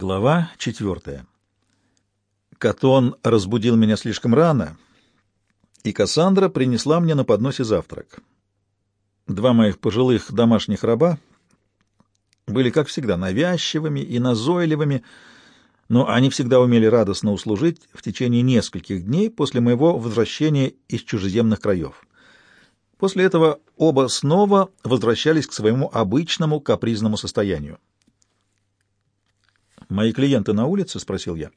Глава четвертая. Катон разбудил меня слишком рано, и Кассандра принесла мне на подносе завтрак. Два моих пожилых домашних раба были, как всегда, навязчивыми и назойливыми, но они всегда умели радостно услужить в течение нескольких дней после моего возвращения из чужеземных краев. После этого оба снова возвращались к своему обычному капризному состоянию. «Мои клиенты на улице?» — спросил я.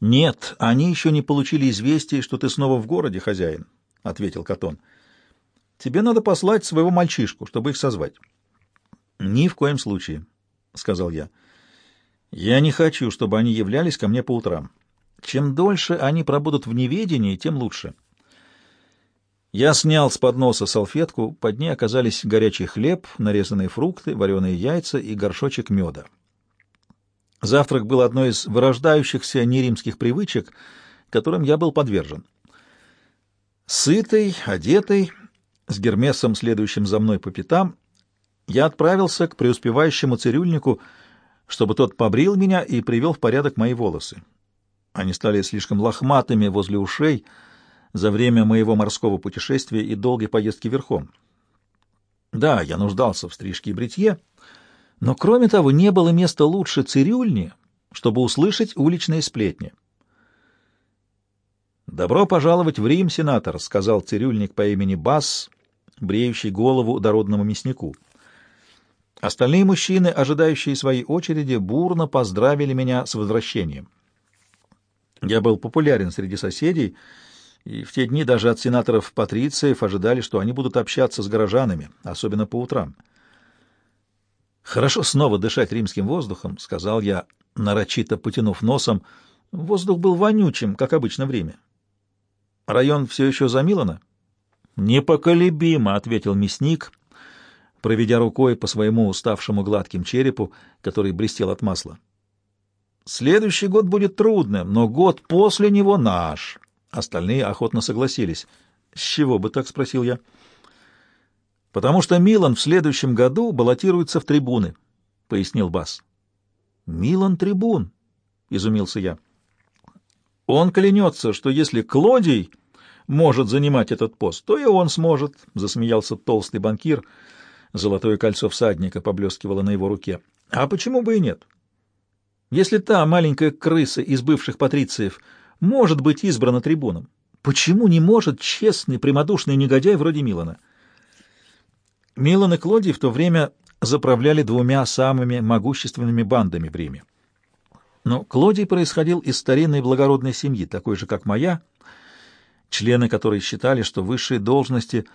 «Нет, они еще не получили известия, что ты снова в городе, хозяин», — ответил Катон. «Тебе надо послать своего мальчишку, чтобы их созвать». «Ни в коем случае», — сказал я. «Я не хочу, чтобы они являлись ко мне по утрам. Чем дольше они пробудут в неведении, тем лучше». Я снял с подноса салфетку, под ней оказались горячий хлеб, нарезанные фрукты, вареные яйца и горшочек меда. Завтрак был одной из вырождающихся неримских привычек, которым я был подвержен. Сытый, одетый, с Гермесом, следующим за мной по пятам, я отправился к преуспевающему цирюльнику, чтобы тот побрил меня и привел в порядок мои волосы. Они стали слишком лохматыми возле ушей за время моего морского путешествия и долгой поездки верхом. Да, я нуждался в стрижке и бритье, но, кроме того, не было места лучше цирюльни, чтобы услышать уличные сплетни. «Добро пожаловать в Рим, сенатор», — сказал цирюльник по имени Бас, бреющий голову дородному мяснику. Остальные мужчины, ожидающие своей очереди, бурно поздравили меня с возвращением. Я был популярен среди соседей, и в те дни даже от сенаторов-патрициев ожидали, что они будут общаться с горожанами, особенно по утрам. «Хорошо снова дышать римским воздухом», — сказал я, нарочито потянув носом. Воздух был вонючим, как обычно в Риме. «Район все еще за Милана?» «Непоколебимо», — ответил мясник, проведя рукой по своему уставшему гладким черепу, который блестел от масла. «Следующий год будет трудным, но год после него наш». Остальные охотно согласились. «С чего бы так?» — спросил я. — потому что Милан в следующем году баллотируется в трибуны, — пояснил Бас. — Милан трибун, — изумился я. — Он клянется, что если Клодий может занимать этот пост, то и он сможет, — засмеялся толстый банкир. Золотое кольцо всадника поблескивало на его руке. — А почему бы и нет? Если та маленькая крыса из бывших патрициев может быть избрана трибуном, почему не может честный, прямодушный негодяй вроде Милана? — Милан и Клодий в то время заправляли двумя самыми могущественными бандами в Риме. Но Клодий происходил из старинной благородной семьи, такой же, как моя, члены которой считали, что высшие должности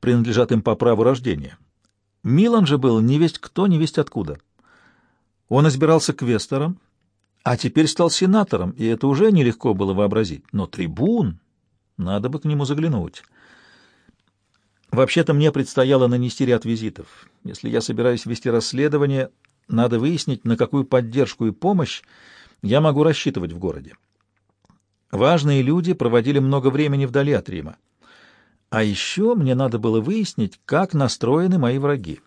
принадлежат им по праву рождения. Милан же был не весть кто, не весть откуда. Он избирался квестором, а теперь стал сенатором, и это уже нелегко было вообразить. Но трибун, надо бы к нему заглянуть. Вообще-то мне предстояло нанести ряд визитов. Если я собираюсь вести расследование, надо выяснить, на какую поддержку и помощь я могу рассчитывать в городе. Важные люди проводили много времени вдали от Рима. А еще мне надо было выяснить, как настроены мои враги.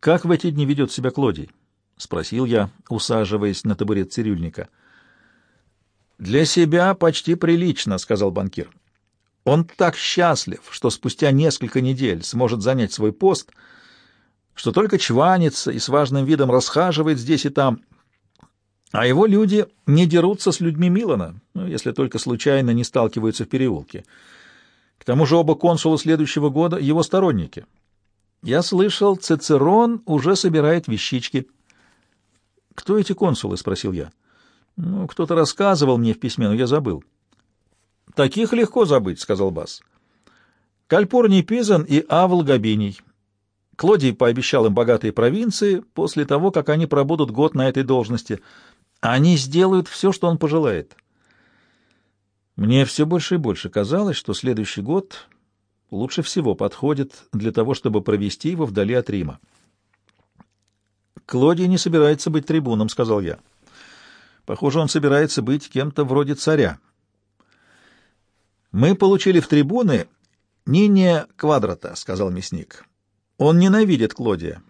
«Как в эти дни ведет себя Клодий?» — спросил я, усаживаясь на табурет цирюльника. «Для себя почти прилично», — сказал банкир. Он так счастлив, что спустя несколько недель сможет занять свой пост, что только чванится и с важным видом расхаживает здесь и там, а его люди не дерутся с людьми Милана, ну, если только случайно не сталкиваются в переулке. К тому же оба консула следующего года — его сторонники. Я слышал, Цицерон уже собирает вещички. «Кто эти консулы?» — спросил я. «Ну, кто-то рассказывал мне в письме, но я забыл». Таких легко забыть, — сказал Бас. Кальпурний Пизан и Авл Габиний. Клодий пообещал им богатые провинции после того, как они пробудут год на этой должности. Они сделают все, что он пожелает. Мне все больше и больше казалось, что следующий год лучше всего подходит для того, чтобы провести его вдали от Рима. «Клодий не собирается быть трибуном», — сказал я. «Похоже, он собирается быть кем-то вроде царя». «Мы получили в трибуны Нине Квадрата», — сказал мясник. «Он ненавидит Клодия.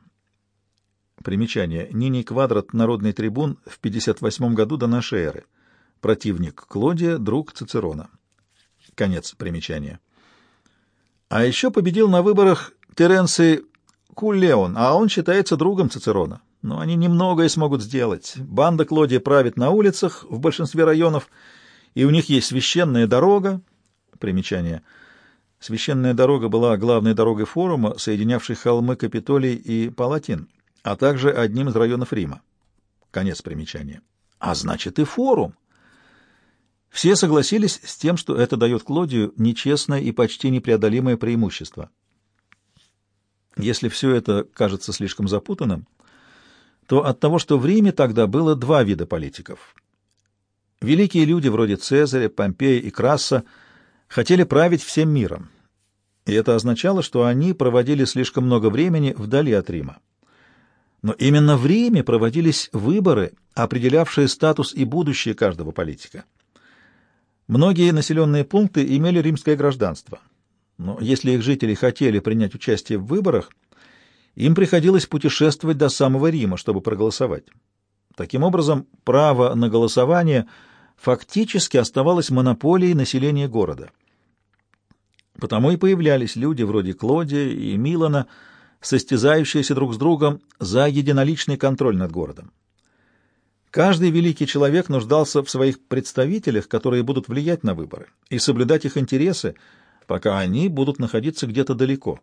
Примечание. Ниний Квадрат, народный трибун, в 58 году до нашей эры. Противник Клодия, друг Цицерона. Конец примечания. А еще победил на выборах Теренций Кулеон, а он считается другом Цицерона. Но они немногое смогут сделать. Банда Клодия правит на улицах в большинстве районов, и у них есть священная дорога. Примечание. Священная дорога была главной дорогой форума, соединявшей холмы Капитолий и Палатин, а также одним из районов Рима. Конец примечания. А значит и форум. Все согласились с тем, что это дает Клодию нечестное и почти непреодолимое преимущество. Если все это кажется слишком запутанным, то от того, что в Риме тогда было два вида политиков. Великие люди вроде Цезаря, Помпея и Краса хотели править всем миром, и это означало, что они проводили слишком много времени вдали от Рима. Но именно в Риме проводились выборы, определявшие статус и будущее каждого политика. Многие населенные пункты имели римское гражданство, но если их жители хотели принять участие в выборах, им приходилось путешествовать до самого Рима, чтобы проголосовать. Таким образом, право на голосование фактически оставалось монополией населения города. Потому и появлялись люди вроде Клодия и Милана, состязающиеся друг с другом за единоличный контроль над городом. Каждый великий человек нуждался в своих представителях, которые будут влиять на выборы и соблюдать их интересы, пока они будут находиться где-то далеко.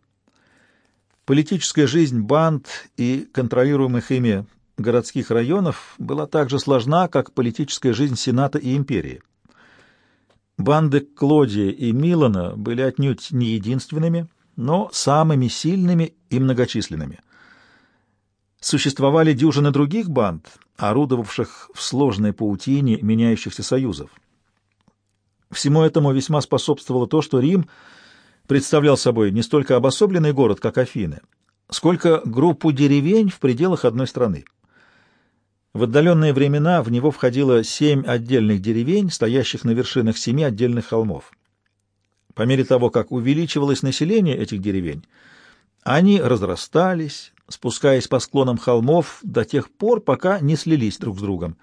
Политическая жизнь банд и контролируемых ими городских районов была так же сложна, как политическая жизнь Сената и империи. Банды Клодия и Милана были отнюдь не единственными, но самыми сильными и многочисленными. Существовали дюжины других банд, орудовавших в сложной паутине меняющихся союзов. Всему этому весьма способствовало то, что Рим представлял собой не столько обособленный город, как Афины, сколько группу деревень в пределах одной страны. В отдаленные времена в него входило семь отдельных деревень, стоящих на вершинах семи отдельных холмов. По мере того, как увеличивалось население этих деревень, они разрастались, спускаясь по склонам холмов до тех пор, пока не слились друг с другом.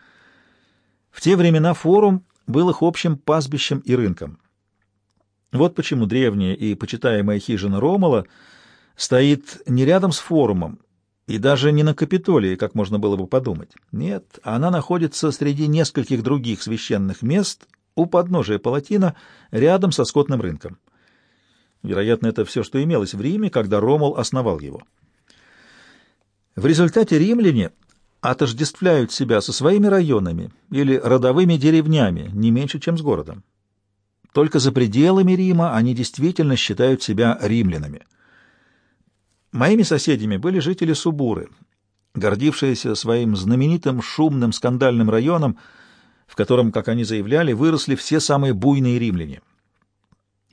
В те времена форум был их общим пастбищем и рынком. Вот почему древняя и почитаемая хижина Ромала стоит не рядом с форумом и даже не на Капитолии, как можно было бы подумать. Нет, она находится среди нескольких других священных мест у подножия Палатина, рядом со скотным рынком. Вероятно, это все, что имелось в Риме, когда Ромул основал его. В результате римляне отождествляют себя со своими районами или родовыми деревнями не меньше, чем с городом. Только за пределами Рима они действительно считают себя римлянами. Моими соседями были жители Субуры, гордившиеся своим знаменитым шумным скандальным районом, в котором, как они заявляли, выросли все самые буйные римляне.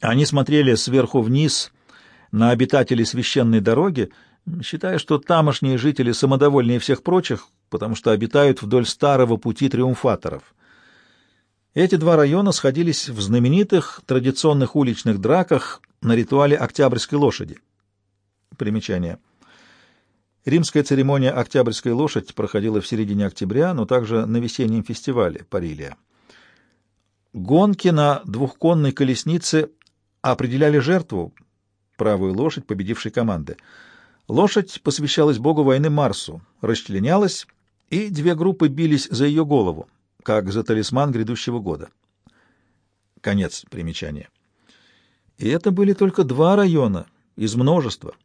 Они смотрели сверху вниз на обитателей священной дороги, считая, что тамошние жители самодовольнее всех прочих, потому что обитают вдоль старого пути триумфаторов. Эти два района сходились в знаменитых традиционных уличных драках на ритуале Октябрьской лошади. Примечание. Римская церемония «Октябрьская лошадь» проходила в середине октября, но также на весеннем фестивале Парилия. Гонки на двухконной колеснице определяли жертву, правую лошадь победившей команды — Лошадь посвящалась богу войны Марсу, расчленялась, и две группы бились за ее голову, как за талисман грядущего года. Конец примечания. И это были только два района из множества.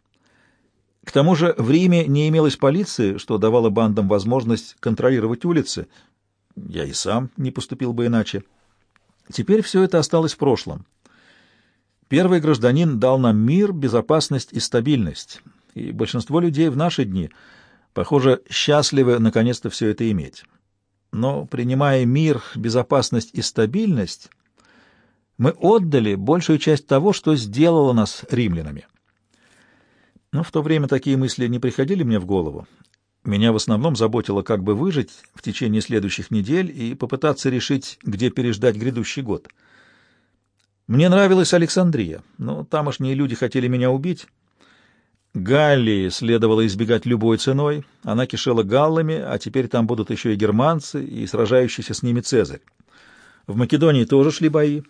К тому же в Риме не имелось полиции, что давало бандам возможность контролировать улицы. Я и сам не поступил бы иначе. Теперь все это осталось в прошлом. Первый гражданин дал нам мир, безопасность и стабильность и большинство людей в наши дни, похоже, счастливы наконец-то все это иметь. Но, принимая мир, безопасность и стабильность, мы отдали большую часть того, что сделало нас римлянами. Но в то время такие мысли не приходили мне в голову. Меня в основном заботило, как бы выжить в течение следующих недель и попытаться решить, где переждать грядущий год. Мне нравилась Александрия, но тамошние люди хотели меня убить, Галлии следовало избегать любой ценой. Она кишела галлами, а теперь там будут еще и германцы, и сражающийся с ними Цезарь. В Македонии тоже шли бои.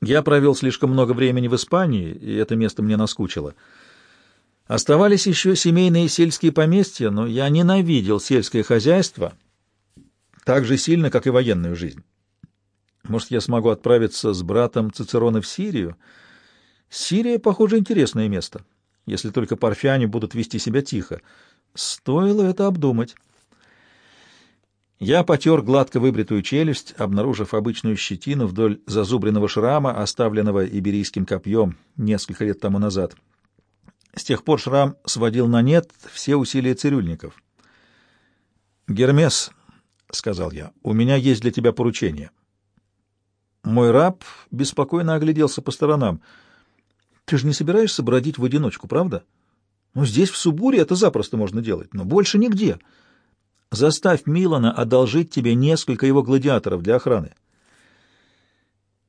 Я провел слишком много времени в Испании, и это место мне наскучило. Оставались еще семейные сельские поместья, но я ненавидел сельское хозяйство так же сильно, как и военную жизнь. Может, я смогу отправиться с братом Цицерона в Сирию? Сирия, похоже, интересное место если только парфяне будут вести себя тихо. Стоило это обдумать. Я потер гладко выбритую челюсть, обнаружив обычную щетину вдоль зазубренного шрама, оставленного иберийским копьем несколько лет тому назад. С тех пор шрам сводил на нет все усилия цирюльников. «Гермес», — сказал я, — «у меня есть для тебя поручение». Мой раб беспокойно огляделся по сторонам — ты же не собираешься бродить в одиночку, правда? Ну, здесь, в Субуре, это запросто можно делать, но больше нигде. Заставь Милана одолжить тебе несколько его гладиаторов для охраны.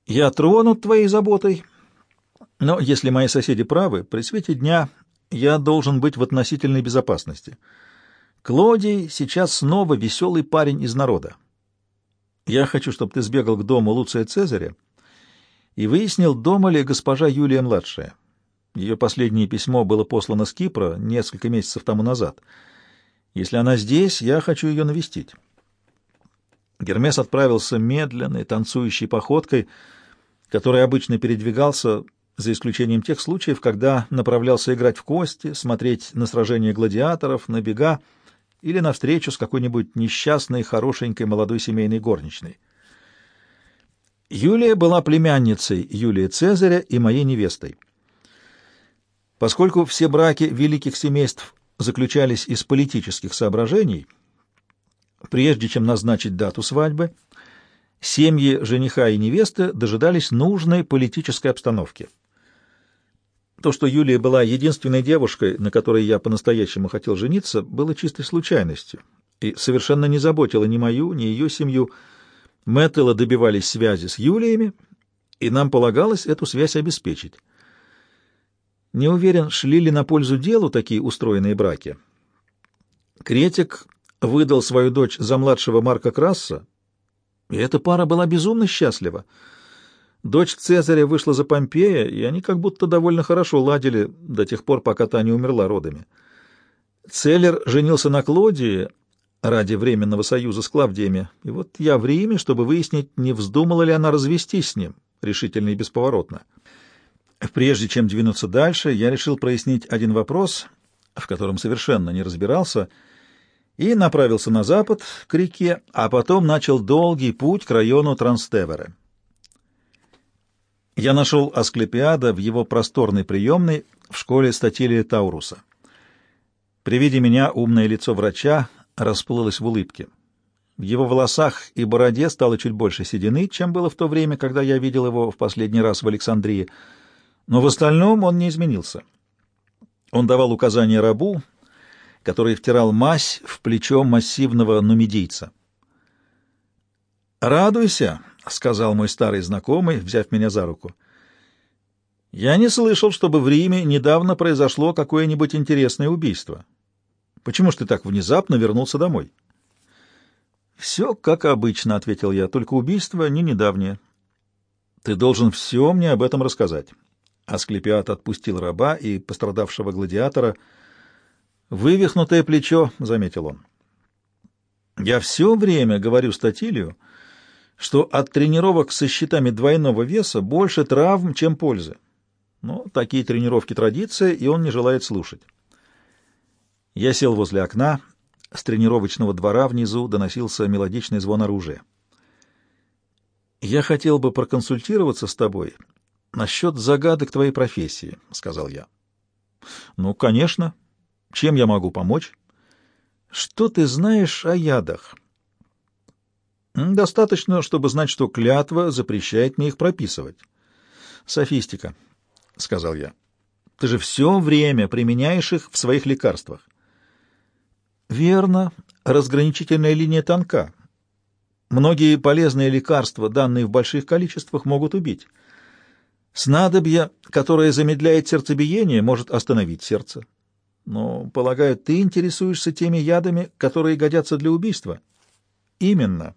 Я тронут твоей заботой, но если мои соседи правы, при свете дня я должен быть в относительной безопасности. Клодий сейчас снова веселый парень из народа. Я хочу, чтобы ты сбегал к дому Луция Цезаря и выяснил, дома ли госпожа Юлия-младшая. Ее последнее письмо было послано с Кипра несколько месяцев тому назад. Если она здесь, я хочу ее навестить. Гермес отправился медленной, танцующей походкой, которой обычно передвигался, за исключением тех случаев, когда направлялся играть в кости, смотреть на сражения гладиаторов, на бега или на встречу с какой-нибудь несчастной, хорошенькой молодой семейной горничной. Юлия была племянницей Юлии Цезаря и моей невестой. Поскольку все браки великих семейств заключались из политических соображений, прежде чем назначить дату свадьбы, семьи жениха и невесты дожидались нужной политической обстановки. То, что Юлия была единственной девушкой, на которой я по-настоящему хотел жениться, было чистой случайностью и совершенно не заботило ни мою, ни ее семью, Мэттелла добивались связи с Юлиями, и нам полагалось эту связь обеспечить. Не уверен, шли ли на пользу делу такие устроенные браки. Кретик выдал свою дочь за младшего Марка Красса, и эта пара была безумно счастлива. Дочь Цезаря вышла за Помпея, и они как будто довольно хорошо ладили до тех пор, пока та не умерла родами. Целлер женился на Клодии, ради временного союза с Клавдиями. И вот я в Риме, чтобы выяснить, не вздумала ли она развестись с ним, решительно и бесповоротно. Прежде чем двинуться дальше, я решил прояснить один вопрос, в котором совершенно не разбирался, и направился на запад, к реке, а потом начал долгий путь к району Транстевере. Я нашел Асклепиада в его просторной приемной в школе Статилия Тауруса. При виде меня умное лицо врача расплылось в улыбке. В его волосах и бороде стало чуть больше седины, чем было в то время, когда я видел его в последний раз в Александрии, но в остальном он не изменился. Он давал указания рабу, который втирал мазь в плечо массивного нумидийца. «Радуйся», — сказал мой старый знакомый, взяв меня за руку. «Я не слышал, чтобы в Риме недавно произошло какое-нибудь интересное убийство». Почему ж ты так внезапно вернулся домой? Все как обычно, ответил я, только убийство не недавнее. Ты должен все мне об этом рассказать. Асклепиат отпустил раба и пострадавшего гладиатора. Вывихнутое плечо, заметил он. Я все время говорю Статилию, что от тренировок со щитами двойного веса больше травм, чем пользы. Но такие тренировки традиция, и он не желает слушать. Я сел возле окна. С тренировочного двора внизу доносился мелодичный звон оружия. «Я хотел бы проконсультироваться с тобой насчет загадок твоей профессии», — сказал я. «Ну, конечно. Чем я могу помочь?» «Что ты знаешь о ядах?» «Достаточно, чтобы знать, что клятва запрещает мне их прописывать». «Софистика», — сказал я. «Ты же все время применяешь их в своих лекарствах». Верно, разграничительная линия тонка. Многие полезные лекарства, данные в больших количествах, могут убить. Снадобье, которое замедляет сердцебиение, может остановить сердце. Но, полагаю, ты интересуешься теми ядами, которые годятся для убийства? Именно.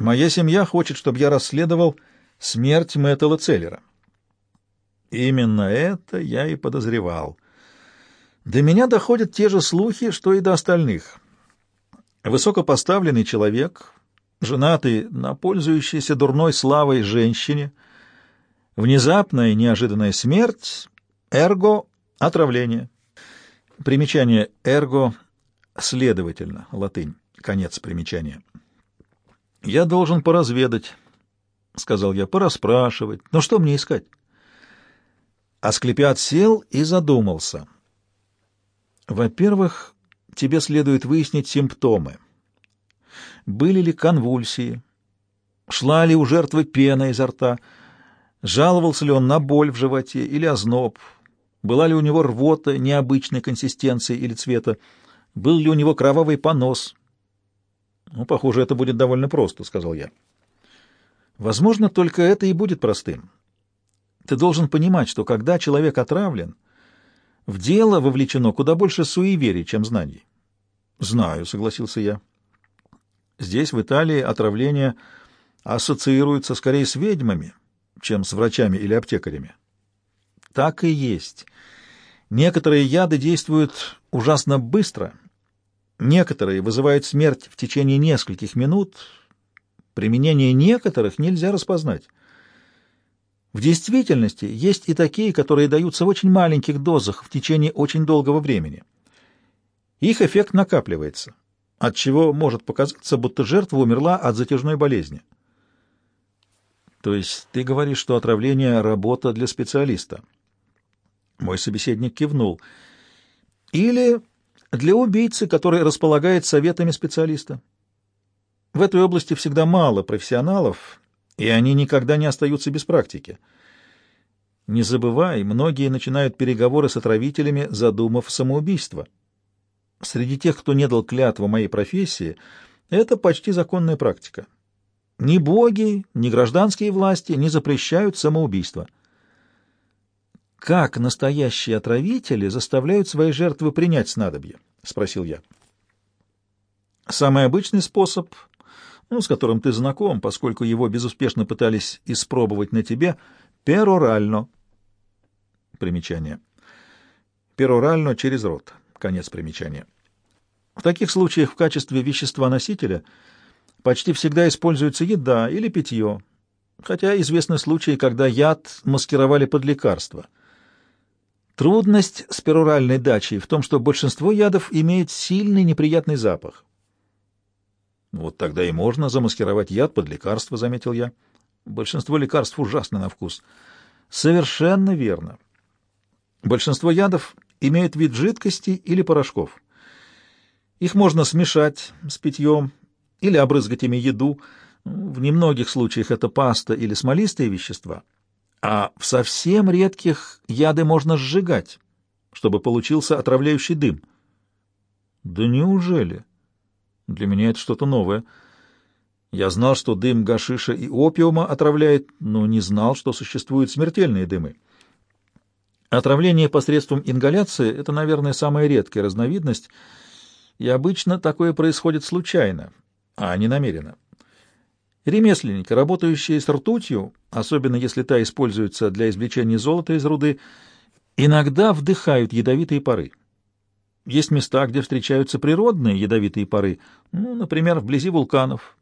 Моя семья хочет, чтобы я расследовал смерть Мэттела Целлера. Именно это я и подозревал. До меня доходят те же слухи, что и до остальных. Высокопоставленный человек, женатый на пользующейся дурной славой женщине, внезапная неожиданная смерть, эрго — отравление. Примечание «эрго» — следовательно, латынь, конец примечания. «Я должен поразведать», — сказал я, — «пораспрашивать. Но что мне искать?» Асклепиад сел и задумался. «Во-первых, тебе следует выяснить симптомы. Были ли конвульсии? Шла ли у жертвы пена изо рта? Жаловался ли он на боль в животе или озноб? Была ли у него рвота необычной консистенции или цвета? Был ли у него кровавый понос? «Ну, похоже, это будет довольно просто», — сказал я. «Возможно, только это и будет простым. Ты должен понимать, что когда человек отравлен, в дело вовлечено куда больше суеверий, чем знаний». «Знаю», — согласился я. «Здесь, в Италии, отравление ассоциируется скорее с ведьмами, чем с врачами или аптекарями». Так и есть. Некоторые яды действуют ужасно быстро — Некоторые вызывают смерть в течение нескольких минут. Применение некоторых нельзя распознать. В действительности есть и такие, которые даются в очень маленьких дозах в течение очень долгого времени. Их эффект накапливается, от чего может показаться, будто жертва умерла от затяжной болезни. То есть ты говоришь, что отравление — работа для специалиста? Мой собеседник кивнул. Или для убийцы, который располагает советами специалиста. В этой области всегда мало профессионалов, и они никогда не остаются без практики. Не забывай, многие начинают переговоры с отравителями, задумав самоубийство. Среди тех, кто не дал клятву моей профессии, это почти законная практика. Ни боги, ни гражданские власти не запрещают самоубийство. Как настоящие отравители заставляют свои жертвы принять снадобье? — спросил я. Самый обычный способ, ну, с которым ты знаком, поскольку его безуспешно пытались испробовать на тебе, — перорально. Примечание. Перорально через рот. Конец примечания. В таких случаях в качестве вещества-носителя почти всегда используется еда или питье, хотя известны случаи, когда яд маскировали под лекарство — Трудность с перуральной дачей в том, что большинство ядов имеет сильный неприятный запах. Вот тогда и можно замаскировать яд под лекарство, заметил я. Большинство лекарств ужасно на вкус. Совершенно верно. Большинство ядов имеют вид жидкости или порошков. Их можно смешать с питьем или обрызгать ими еду. В немногих случаях это паста или смолистые вещества — а в совсем редких яды можно сжигать, чтобы получился отравляющий дым. Да неужели? Для меня это что-то новое. Я знал, что дым гашиша и опиума отравляет, но не знал, что существуют смертельные дымы. Отравление посредством ингаляции — это, наверное, самая редкая разновидность, и обычно такое происходит случайно, а не намеренно. Ремесленники, работающие с ртутью, особенно если та используется для извлечения золота из руды, иногда вдыхают ядовитые пары. Есть места, где встречаются природные ядовитые пары, ну, например, вблизи вулканов.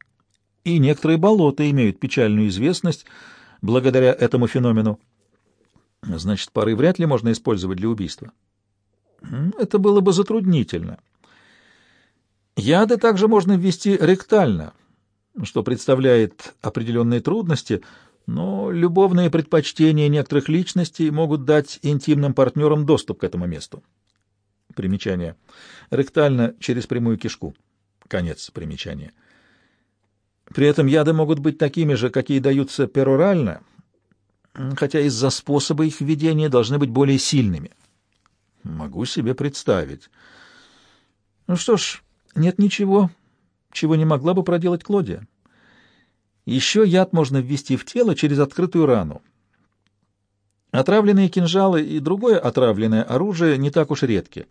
И некоторые болота имеют печальную известность благодаря этому феномену. Значит, пары вряд ли можно использовать для убийства. Это было бы затруднительно. Яды также можно ввести ректально — что представляет определенные трудности, но любовные предпочтения некоторых личностей могут дать интимным партнерам доступ к этому месту. Примечание. Ректально через прямую кишку. Конец примечания. При этом яды могут быть такими же, какие даются перорально, хотя из-за способа их введения должны быть более сильными. Могу себе представить. Ну что ж, нет ничего, чего не могла бы проделать Клодия. Еще яд можно ввести в тело через открытую рану. Отравленные кинжалы и другое отравленное оружие не так уж редки.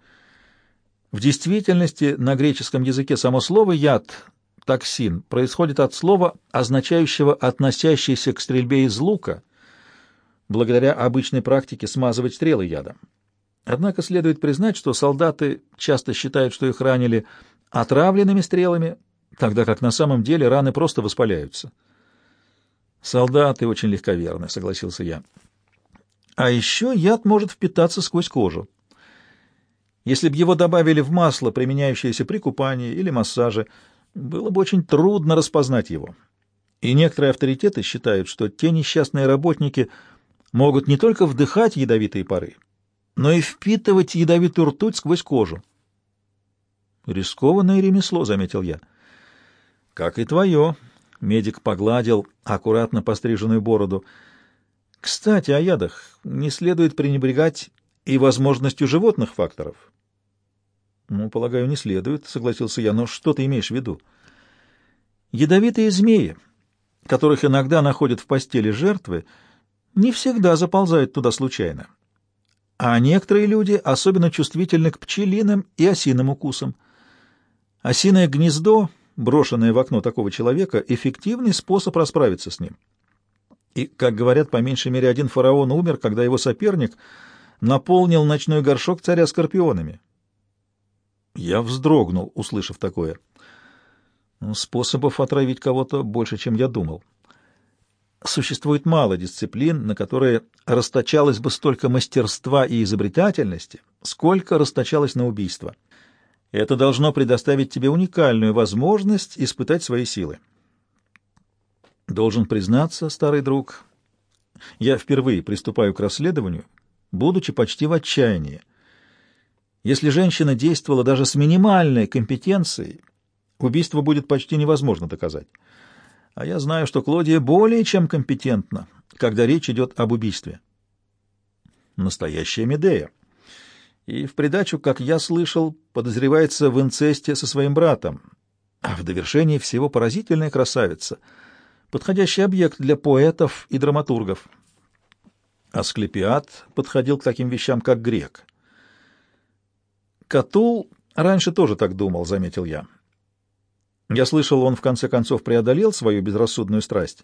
В действительности на греческом языке само слово «яд» — токсин происходит от слова, означающего относящийся к стрельбе из лука, благодаря обычной практике смазывать стрелы ядом. Однако следует признать, что солдаты часто считают, что их ранили отравленными стрелами, тогда как на самом деле раны просто воспаляются. «Солдаты очень легковерны», — согласился я. А еще яд может впитаться сквозь кожу. Если бы его добавили в масло, применяющееся при купании или массаже, было бы очень трудно распознать его. И некоторые авторитеты считают, что те несчастные работники могут не только вдыхать ядовитые пары, но и впитывать ядовитую ртуть сквозь кожу. «Рискованное ремесло», — заметил я. «Как и твое», — медик погладил аккуратно постриженную бороду, — кстати, о ядах не следует пренебрегать и возможностью животных факторов. Ну, полагаю, не следует, согласился я, но что ты имеешь в виду? Ядовитые змеи, которых иногда находят в постели жертвы, не всегда заползают туда случайно. А некоторые люди особенно чувствительны к пчелиным и осиным укусам. Осиное гнездо, брошенное в окно такого человека, эффективный способ расправиться с ним. И, как говорят, по меньшей мере один фараон умер, когда его соперник наполнил ночной горшок царя скорпионами. Я вздрогнул, услышав такое. Способов отравить кого-то больше, чем я думал. Существует мало дисциплин, на которые расточалось бы столько мастерства и изобретательности, сколько расточалось на убийство. Это должно предоставить тебе уникальную возможность испытать свои силы. Должен признаться, старый друг, я впервые приступаю к расследованию, будучи почти в отчаянии. Если женщина действовала даже с минимальной компетенцией, убийство будет почти невозможно доказать. А я знаю, что Клодия более чем компетентна, когда речь идет об убийстве. Настоящая Медея. И в придачу, как я слышал, подозревается в инцесте со своим братом. А в довершении всего поразительная красавица — подходящий объект для поэтов и драматургов. Асклепиад подходил к таким вещам, как грек. Катул раньше тоже так думал, заметил я. Я слышал, он в конце концов преодолел свою безрассудную страсть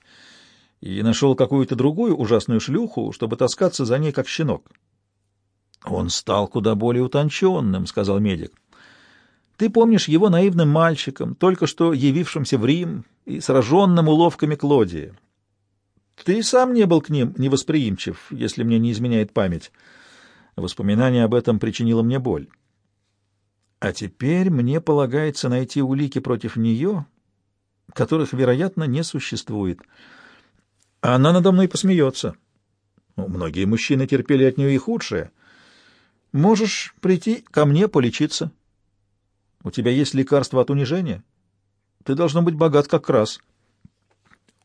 и нашел какую-то другую ужасную шлюху, чтобы таскаться за ней, как щенок. Он стал куда более утонченным, — сказал медик. Ты помнишь его наивным мальчиком, только что явившимся в Рим и сраженным уловками Клодии. Ты сам не был к ним невосприимчив, если мне не изменяет память. Воспоминание об этом причинило мне боль. А теперь мне полагается найти улики против нее, которых, вероятно, не существует. Она надо мной посмеется. Ну, многие мужчины терпели от нее и худшее. Можешь прийти ко мне полечиться. У тебя есть лекарство от унижения? Ты должно быть богат как раз.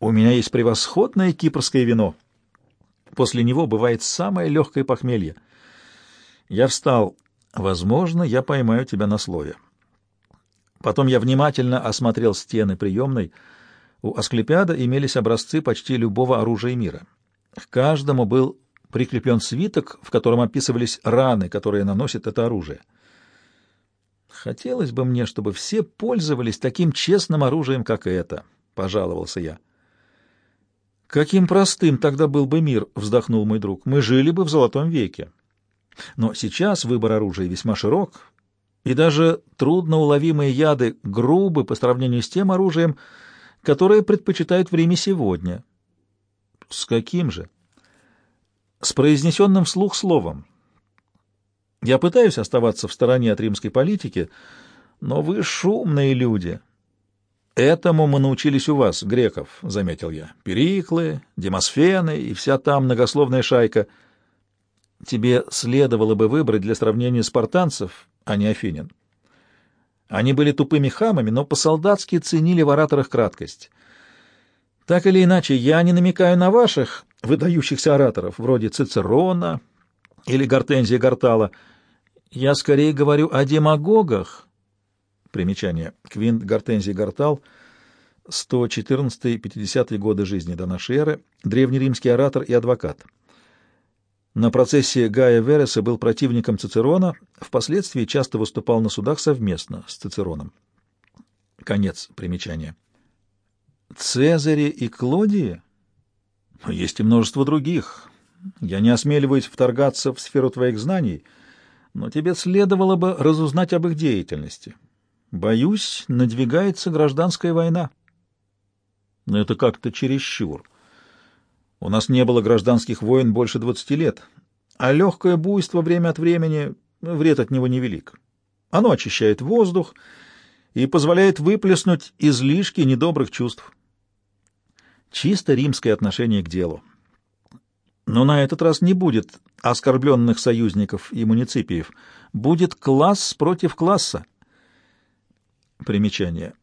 У меня есть превосходное кипрское вино. После него бывает самое легкое похмелье. Я встал. Возможно, я поймаю тебя на слове. Потом я внимательно осмотрел стены приемной. У Асклепиада имелись образцы почти любого оружия мира. К каждому был прикреплен свиток, в котором описывались раны, которые наносит это оружие. Хотелось бы мне, чтобы все пользовались таким честным оружием, как это, — пожаловался я. Каким простым тогда был бы мир, — вздохнул мой друг. Мы жили бы в золотом веке. Но сейчас выбор оружия весьма широк, и даже трудноуловимые яды грубы по сравнению с тем оружием, которое предпочитают в Риме сегодня. С каким же? С произнесенным вслух словом. Я пытаюсь оставаться в стороне от римской политики, но вы шумные люди. Этому мы научились у вас, греков, — заметил я. Периклы, Демосфены и вся та многословная шайка. Тебе следовало бы выбрать для сравнения спартанцев, а не афинян. Они были тупыми хамами, но по-солдатски ценили в ораторах краткость. Так или иначе, я не намекаю на ваших выдающихся ораторов, вроде Цицерона, или Гортензия Гортала. Я скорее говорю о демагогах. Примечание. Квинт Гортензий Гортал, 114-50 годы жизни до нашей эры, древнеримский оратор и адвокат. На процессе Гая Вереса был противником Цицерона, впоследствии часто выступал на судах совместно с Цицероном. Конец примечания. Цезаре и Клодии? Есть и множество других. Я не осмеливаюсь вторгаться в сферу твоих знаний, но тебе следовало бы разузнать об их деятельности. Боюсь, надвигается гражданская война. Но это как-то чересчур. У нас не было гражданских войн больше двадцати лет, а легкое буйство время от времени, вред от него невелик. Оно очищает воздух и позволяет выплеснуть излишки недобрых чувств. Чисто римское отношение к делу. Но на этот раз не будет оскорбленных союзников и муниципиев. Будет класс против класса. Примечание.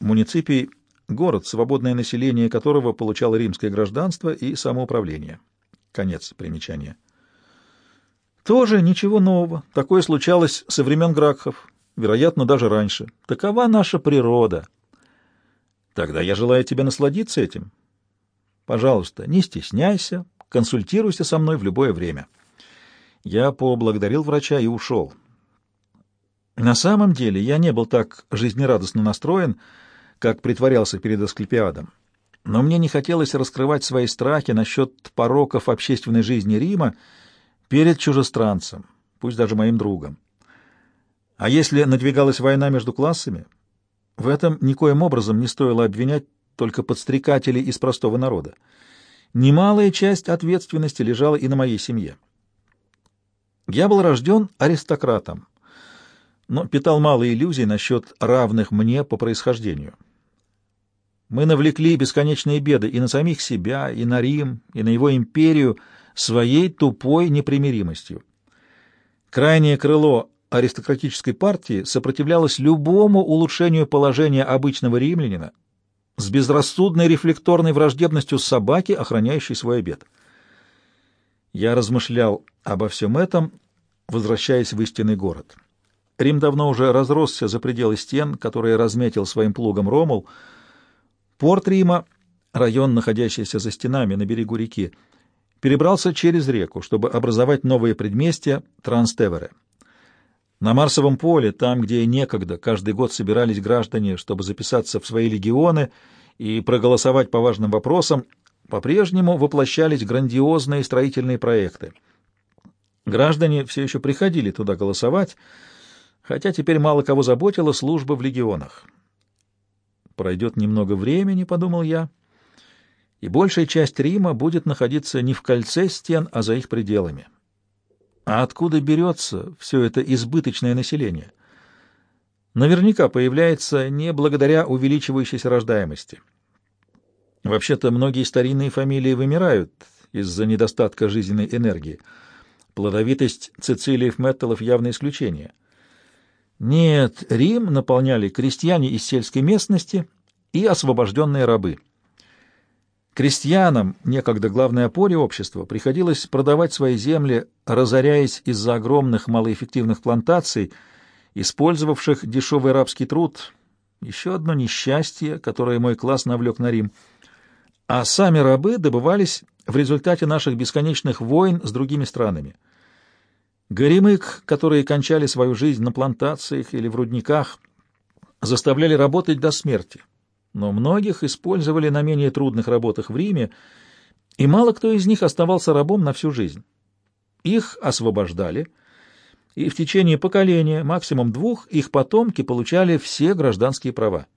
Муниципий — город, свободное население которого получало римское гражданство и самоуправление. Конец примечания. Тоже ничего нового. Такое случалось со времен Гракхов, вероятно, даже раньше. Такова наша природа. Тогда я желаю тебе насладиться этим. Пожалуйста, не стесняйся, консультируйся со мной в любое время. Я поблагодарил врача и ушел. На самом деле я не был так жизнерадостно настроен, как притворялся перед Асклепиадом. Но мне не хотелось раскрывать свои страхи насчет пороков общественной жизни Рима перед чужестранцем, пусть даже моим другом. А если надвигалась война между классами, в этом никоим образом не стоило обвинять только подстрекателей из простого народа. Немалая часть ответственности лежала и на моей семье. Я был рожден аристократом, но питал мало иллюзий насчет равных мне по происхождению. Мы навлекли бесконечные беды и на самих себя, и на Рим, и на его империю своей тупой непримиримостью. Крайнее крыло аристократической партии сопротивлялось любому улучшению положения обычного римлянина, с безрассудной рефлекторной враждебностью собаки, охраняющей свой обед. Я размышлял обо всем этом, возвращаясь в истинный город. Рим давно уже разросся за пределы стен, которые разметил своим плугом Ромул. Порт Рима, район, находящийся за стенами на берегу реки, перебрался через реку, чтобы образовать новые предместья Транстевере. На Марсовом поле, там, где некогда каждый год собирались граждане, чтобы записаться в свои легионы и проголосовать по важным вопросам, по-прежнему воплощались грандиозные строительные проекты. Граждане все еще приходили туда голосовать, хотя теперь мало кого заботила служба в легионах. «Пройдет немного времени», — подумал я, — «и большая часть Рима будет находиться не в кольце стен, а за их пределами». А откуда берется все это избыточное население? Наверняка появляется не благодаря увеличивающейся рождаемости. Вообще-то многие старинные фамилии вымирают из-за недостатка жизненной энергии. Плодовитость Цицилиев Мэттелов явное исключение. Нет, Рим наполняли крестьяне из сельской местности и освобожденные рабы. Крестьянам, некогда главной опоре общества, приходилось продавать свои земли, разоряясь из-за огромных малоэффективных плантаций, использовавших дешевый рабский труд. Еще одно несчастье, которое мой класс навлек на Рим. А сами рабы добывались в результате наших бесконечных войн с другими странами. Горемык, которые кончали свою жизнь на плантациях или в рудниках, заставляли работать до смерти но многих использовали на менее трудных работах в Риме, и мало кто из них оставался рабом на всю жизнь. Их освобождали, и в течение поколения, максимум двух, их потомки получали все гражданские права.